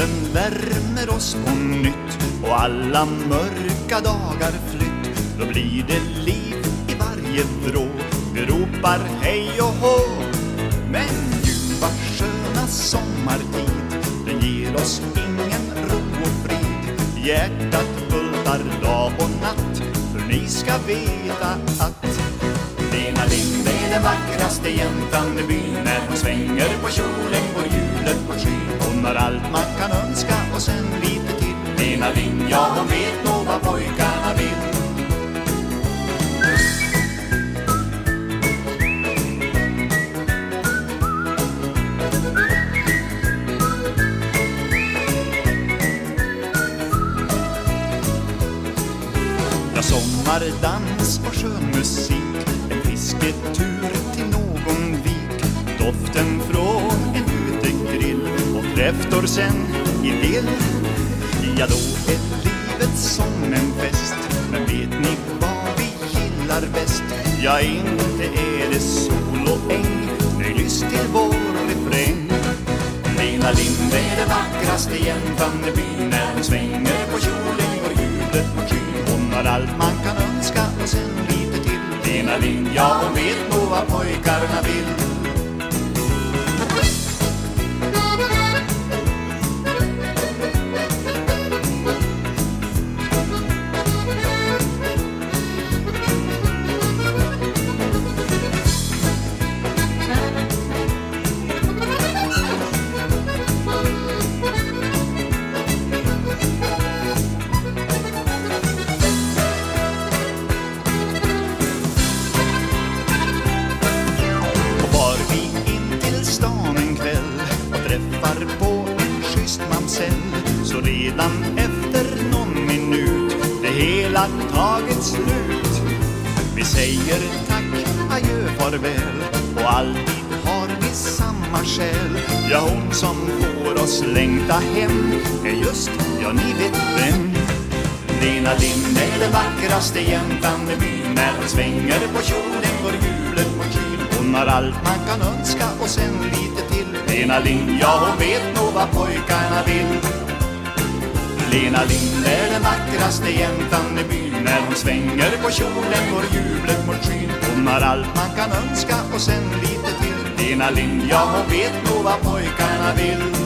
Solen värmer oss på nytt och alla mörka dagar flytt. Då blir det liv i varje vrå. Vi ropar hej och hå. Men ljuva sköna sommartid Den ger oss ingen ro och frid. Hjärtat bultar dag och natt För ni ska veta att Lena Lind är den vackraste jäntan i byn. När hon svänger på kjolen ja hon vet nog vad pojkarna vill. Ja, sommardans och skön musik En fisketur till någon vik. Doften från en utegrill Och kräftor sen i dill Ja, då är som en fest. Men vet ni vad vi gillar bäst? Ja, inte är det sol och äng. Nej, lyssna till vår refräng. Lena Lind är den vackraste jäntan i byn När hon svänger på kjolen går hjulet mot skyn Hon har allt man kan önska och sen lite till. Lena Lind, ja hon vet nog vad pojkarna vill. Träffar på en schysst mamsell. Så redan efter någon minut det hela tagit slut. Vi säger tack, adjö, farväl. Och alltid har vi samma skäl. Ja, hon som får oss längta hem är just, ja ni vet vem. Lena Lind är den vackraste jäntan i byn När hon svänger på kjolen går hjulet mot kyl. Hon har allt man kan önska och sen lite Lena Lind, ja hon vet nog vad pojkarna vill. Lena Lind är den vackraste jäntan i byn. När hon svänger på kjolen går jublet mot skyn. Hon har allt man kan önska och sen lite till. Lena Lind, ja hon vet nog vad pojkarna vill.